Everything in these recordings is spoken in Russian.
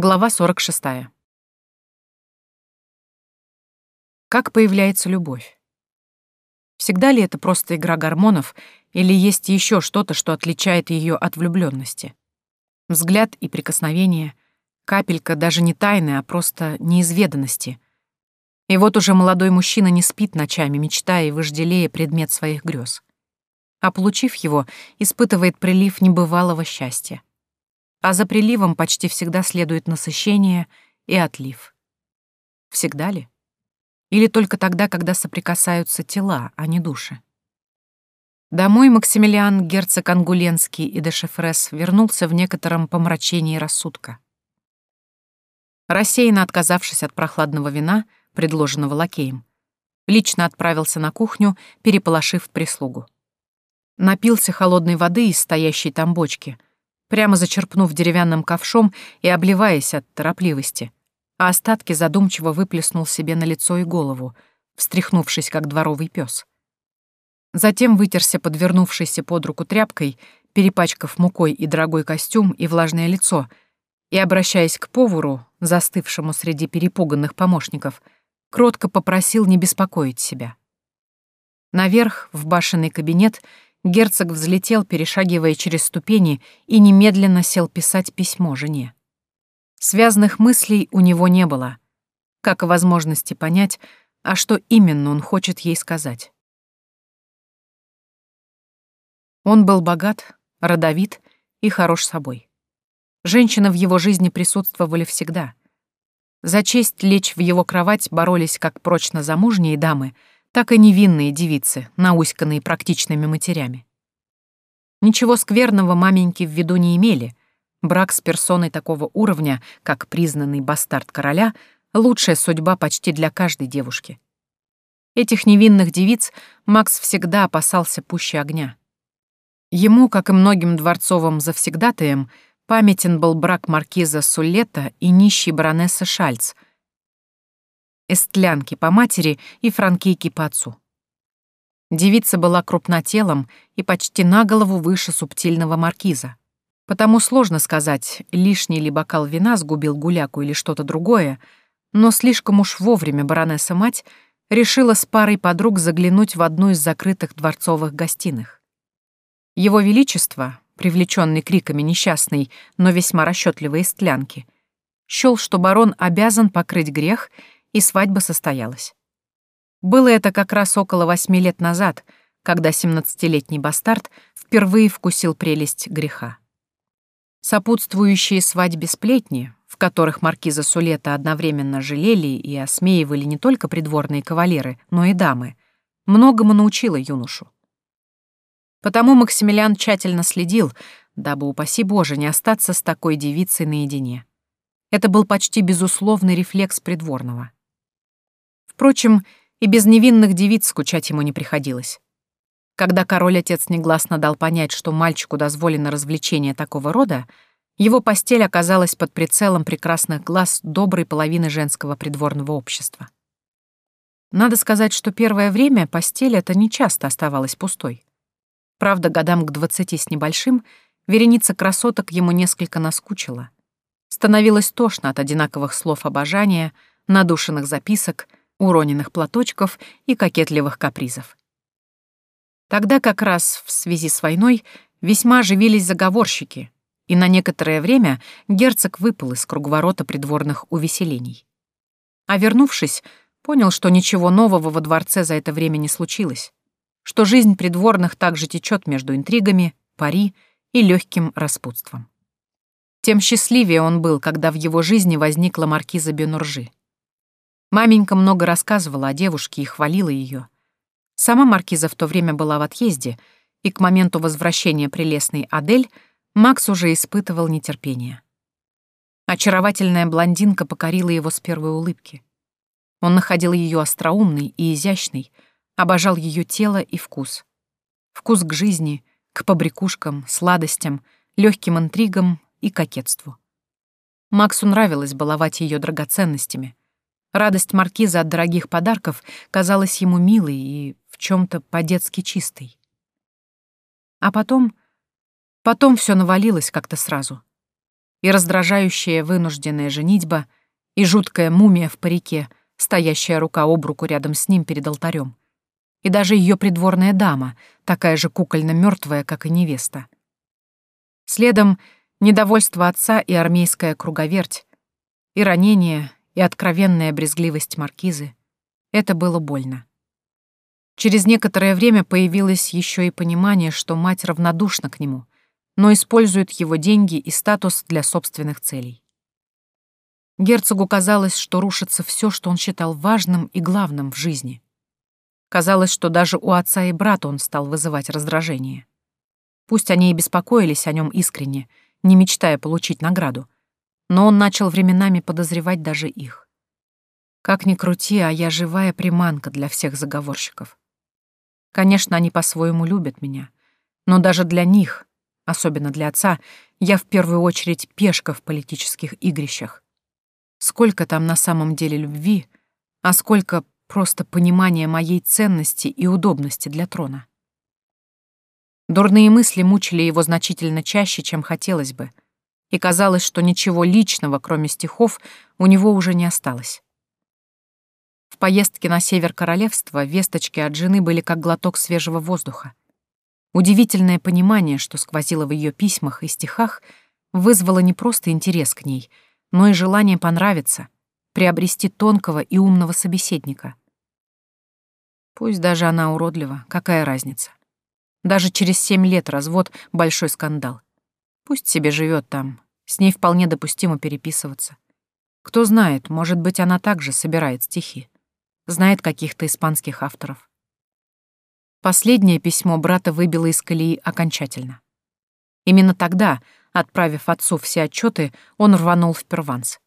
Глава 46. Как появляется любовь? Всегда ли это просто игра гормонов, или есть еще что-то, что отличает ее от влюбленности? Взгляд и прикосновение, капелька даже не тайны, а просто неизведанности. И вот уже молодой мужчина не спит ночами, мечтая и вожделея предмет своих грез. А получив его, испытывает прилив небывалого счастья а за приливом почти всегда следует насыщение и отлив. Всегда ли? Или только тогда, когда соприкасаются тела, а не души? Домой Максимилиан, герцог Ангуленский и Дешефрес вернулся в некотором помрачении рассудка. Рассеянно отказавшись от прохладного вина, предложенного лакеем, лично отправился на кухню, переполошив прислугу. Напился холодной воды из стоящей там бочки — прямо зачерпнув деревянным ковшом и обливаясь от торопливости, а остатки задумчиво выплеснул себе на лицо и голову, встряхнувшись, как дворовый пес. Затем вытерся подвернувшейся под руку тряпкой, перепачкав мукой и дорогой костюм и влажное лицо, и, обращаясь к повару, застывшему среди перепуганных помощников, кротко попросил не беспокоить себя. Наверх, в башенный кабинет, Герцог взлетел, перешагивая через ступени, и немедленно сел писать письмо жене. Связанных мыслей у него не было, как и возможности понять, а что именно он хочет ей сказать. Он был богат, родовит и хорош собой. Женщины в его жизни присутствовали всегда. За честь лечь в его кровать боролись как прочно замужние дамы — так и невинные девицы, науськанные практичными матерями. Ничего скверного маменьки в виду не имели. Брак с персоной такого уровня, как признанный бастард короля, лучшая судьба почти для каждой девушки. Этих невинных девиц Макс всегда опасался пуще огня. Ему, как и многим дворцовым завсегдатаям, памятен был брак маркиза Сулета и нищей баронессы Шальц — эстлянки по матери и франкийки по отцу. Девица была крупнотелом и почти на голову выше субтильного маркиза. Потому сложно сказать, лишний ли бокал вина сгубил гуляку или что-то другое, но слишком уж вовремя баронесса-мать решила с парой подруг заглянуть в одну из закрытых дворцовых гостиных. Его Величество, привлеченный криками несчастной, но весьма расчетливой эстлянки, счел, что барон обязан покрыть грех — и свадьба состоялась. Было это как раз около восьми лет назад, когда семнадцатилетний бастард впервые вкусил прелесть греха. Сопутствующие свадьбе сплетни, в которых маркиза Сулета одновременно жалели и осмеивали не только придворные кавалеры, но и дамы, многому научила юношу. Потому Максимилиан тщательно следил, дабы, упаси Боже, не остаться с такой девицей наедине. Это был почти безусловный рефлекс придворного. Впрочем, и без невинных девиц скучать ему не приходилось. Когда король-отец негласно дал понять, что мальчику дозволено развлечение такого рода, его постель оказалась под прицелом прекрасных глаз доброй половины женского придворного общества. Надо сказать, что первое время постель эта нечасто оставалась пустой. Правда, годам к двадцати с небольшим вереница красоток ему несколько наскучила. Становилось тошно от одинаковых слов обожания, надушенных записок — уроненных платочков и кокетливых капризов. Тогда как раз в связи с войной весьма оживились заговорщики, и на некоторое время герцог выпал из круговорота придворных увеселений. А вернувшись, понял, что ничего нового во дворце за это время не случилось, что жизнь придворных также течет между интригами, пари и легким распутством. Тем счастливее он был, когда в его жизни возникла маркиза Бенуржи. Маменька много рассказывала о девушке и хвалила ее. Сама маркиза в то время была в отъезде, и к моменту возвращения прелестной Адель Макс уже испытывал нетерпение. Очаровательная блондинка покорила его с первой улыбки. Он находил ее остроумной и изящной, обожал ее тело и вкус. Вкус к жизни, к побрякушкам, сладостям, легким интригам и кокетству. Максу нравилось баловать ее драгоценностями, Радость маркиза от дорогих подарков казалась ему милой и в чем то по-детски чистой. А потом... Потом все навалилось как-то сразу. и раздражающая вынужденная женитьба, и жуткая мумия в парике, стоящая рука об руку рядом с ним перед алтарем, и даже ее придворная дама, такая же кукольно мертвая, как и невеста. Следом недовольство отца и армейская круговерть, и ранение, и откровенная брезгливость маркизы. Это было больно. Через некоторое время появилось еще и понимание, что мать равнодушна к нему, но использует его деньги и статус для собственных целей. Герцогу казалось, что рушится все, что он считал важным и главным в жизни. Казалось, что даже у отца и брата он стал вызывать раздражение. Пусть они и беспокоились о нем искренне, не мечтая получить награду, но он начал временами подозревать даже их. Как ни крути, а я живая приманка для всех заговорщиков. Конечно, они по-своему любят меня, но даже для них, особенно для отца, я в первую очередь пешка в политических игрищах. Сколько там на самом деле любви, а сколько просто понимания моей ценности и удобности для трона. Дурные мысли мучили его значительно чаще, чем хотелось бы, и казалось, что ничего личного, кроме стихов, у него уже не осталось. В поездке на север королевства весточки от жены были как глоток свежего воздуха. Удивительное понимание, что сквозило в ее письмах и стихах, вызвало не просто интерес к ней, но и желание понравиться, приобрести тонкого и умного собеседника. Пусть даже она уродлива, какая разница? Даже через семь лет развод — большой скандал. Пусть себе живет там, с ней вполне допустимо переписываться. Кто знает, может быть, она также собирает стихи знает каких-то испанских авторов. Последнее письмо брата выбило из колеи окончательно. Именно тогда, отправив отцу все отчеты, он рванул в Перванс.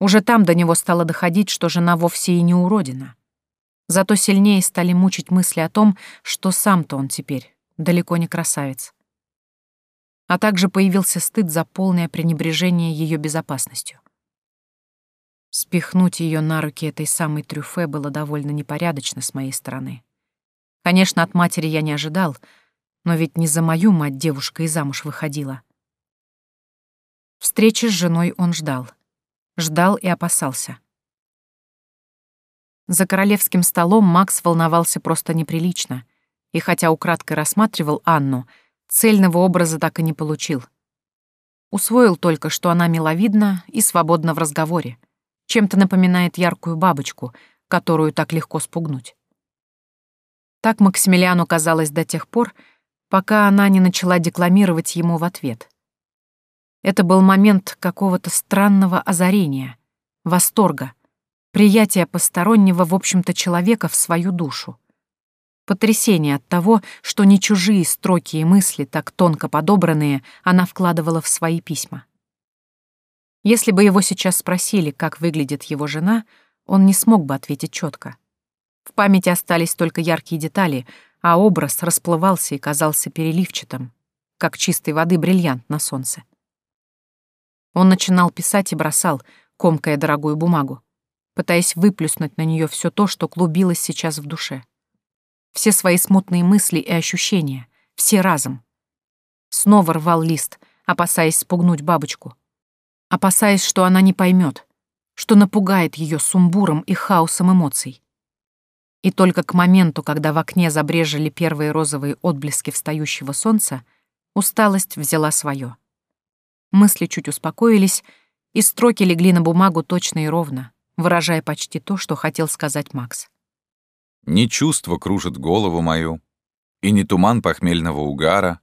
Уже там до него стало доходить, что жена вовсе и не уродина. Зато сильнее стали мучить мысли о том, что сам-то он теперь далеко не красавец. А также появился стыд за полное пренебрежение ее безопасностью. Спихнуть ее на руки этой самой трюфе было довольно непорядочно с моей стороны. Конечно, от матери я не ожидал, но ведь не за мою мать девушка и замуж выходила. Встречи с женой он ждал. Ждал и опасался. За королевским столом Макс волновался просто неприлично, и хотя украдкой рассматривал Анну, цельного образа так и не получил. Усвоил только, что она миловидна и свободна в разговоре, чем-то напоминает яркую бабочку, которую так легко спугнуть. Так Максимилиану казалось до тех пор, пока она не начала декламировать ему в ответ. Это был момент какого-то странного озарения, восторга, приятия постороннего, в общем-то, человека в свою душу. Потрясение от того, что не чужие строки и мысли, так тонко подобранные, она вкладывала в свои письма. Если бы его сейчас спросили, как выглядит его жена, он не смог бы ответить четко. В памяти остались только яркие детали, а образ расплывался и казался переливчатым, как чистой воды бриллиант на солнце. Он начинал писать и бросал, комкая дорогую бумагу, пытаясь выплюснуть на нее все то, что клубилось сейчас в душе. Все свои смутные мысли и ощущения, все разом. Снова рвал лист, опасаясь спугнуть бабочку — опасаясь, что она не поймет, что напугает ее сумбуром и хаосом эмоций. И только к моменту, когда в окне забрежили первые розовые отблески встающего солнца, усталость взяла свое. Мысли чуть успокоились, и строки легли на бумагу точно и ровно, выражая почти то, что хотел сказать Макс. «Не чувство кружит голову мою, и не туман похмельного угара,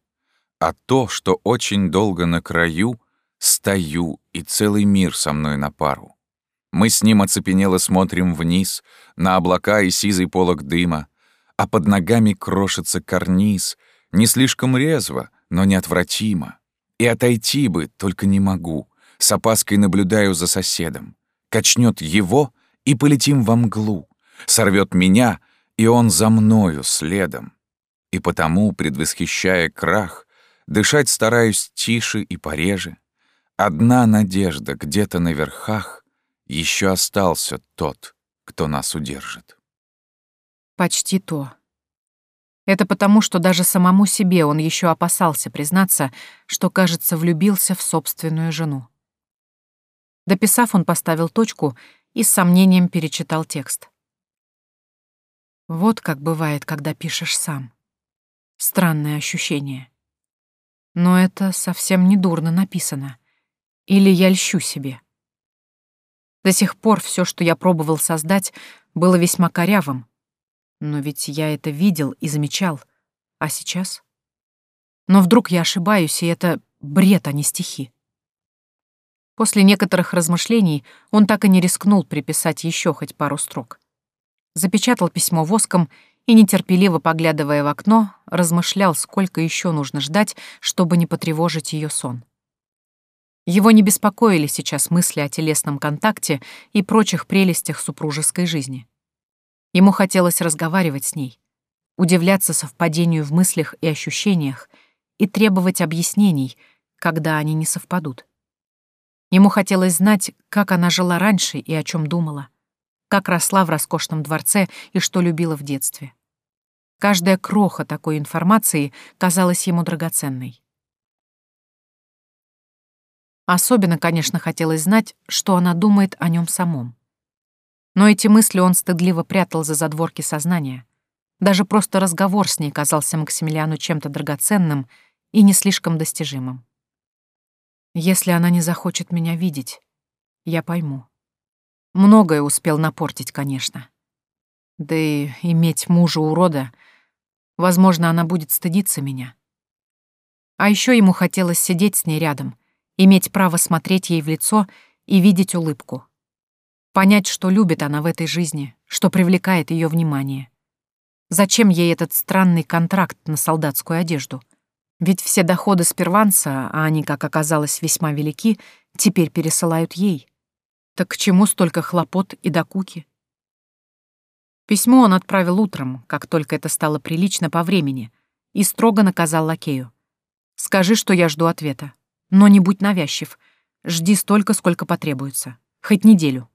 а то, что очень долго на краю Стою, и целый мир со мной на пару. Мы с ним оцепенело смотрим вниз, на облака и сизый полог дыма, а под ногами крошится карниз, не слишком резво, но неотвратимо. И отойти бы, только не могу, с опаской наблюдаю за соседом. Качнет его, и полетим во мглу, сорвет меня, и он за мною следом. И потому, предвосхищая крах, дышать стараюсь тише и пореже, Одна надежда где-то на верхах еще остался тот, кто нас удержит. Почти то. Это потому, что даже самому себе он еще опасался признаться, что, кажется, влюбился в собственную жену. Дописав, он поставил точку и с сомнением перечитал текст. Вот как бывает, когда пишешь сам. Странное ощущение. Но это совсем не дурно написано. Или я льщу себе. До сих пор все, что я пробовал создать, было весьма корявым, но ведь я это видел и замечал. А сейчас? Но вдруг я ошибаюсь, и это бред, а не стихи. После некоторых размышлений он так и не рискнул приписать еще хоть пару строк. Запечатал письмо воском и, нетерпеливо поглядывая в окно, размышлял, сколько еще нужно ждать, чтобы не потревожить ее сон. Его не беспокоили сейчас мысли о телесном контакте и прочих прелестях супружеской жизни. Ему хотелось разговаривать с ней, удивляться совпадению в мыслях и ощущениях и требовать объяснений, когда они не совпадут. Ему хотелось знать, как она жила раньше и о чем думала, как росла в роскошном дворце и что любила в детстве. Каждая кроха такой информации казалась ему драгоценной. Особенно, конечно, хотелось знать, что она думает о нем самом. Но эти мысли он стыдливо прятал за задворки сознания. Даже просто разговор с ней казался Максимилиану чем-то драгоценным и не слишком достижимым. Если она не захочет меня видеть, я пойму. Многое успел напортить, конечно. Да и иметь мужа-урода, возможно, она будет стыдиться меня. А еще ему хотелось сидеть с ней рядом, иметь право смотреть ей в лицо и видеть улыбку. Понять, что любит она в этой жизни, что привлекает ее внимание. Зачем ей этот странный контракт на солдатскую одежду? Ведь все доходы с перванца, а они, как оказалось, весьма велики, теперь пересылают ей. Так к чему столько хлопот и докуки? Письмо он отправил утром, как только это стало прилично по времени, и строго наказал лакею. «Скажи, что я жду ответа. Но не будь навязчив. Жди столько, сколько потребуется. Хоть неделю».